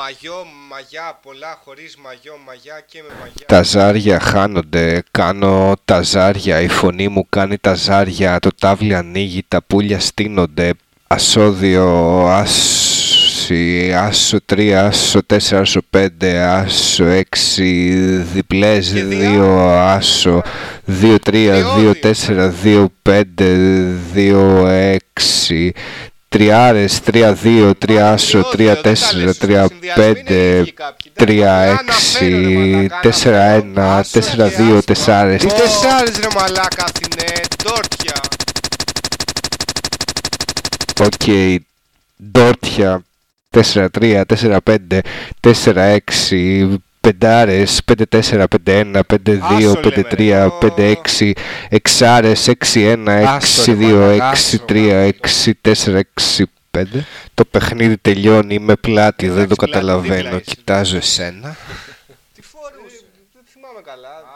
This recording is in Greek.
Μαγιό, μαγιά, πολλά χωρίς μαγιό, μαγιά και με μαγιά. Τα ζάρια χάνονται, κάνω τα ζάρια, η φωνή μου κάνει τα ζάρια, το τάβλι ανοίγει, τα πουλια στείνονται, ασώδιο, άσι, άσο 3, άσο 4, άσο 5, άσο 6, διπλές, Και 2, άσο, 2, 3, 2, 4, 2, 5, 2, 6, τριάρες, 3, 2, 3, άσο, 3, 4, 3, 5, 3, 6, 4, 1, 4, 2, 4, Τι τεσσάρες ρε μαλάκα Αθηνέ, ντόρτια. Οκ, ντόρτια 4-3, 4-5, 4-6, πεντάρες, 5-4, 5-1, 5-2, Άσο 5-3, λέμε, 5-6, εξάρες, 6-1, Άσο, ρε 6-2, μαλάκα, 6-3, 6-4, 6-5. Το παιχνίδι τελειώνει, είμαι πλάτη, δεν το Εντάξει, πλάτη, καταλαβαίνω, δίπλα είσαι. κοιτάζω εσένα. Τι φόρους, δεν θυμάμαι καλά.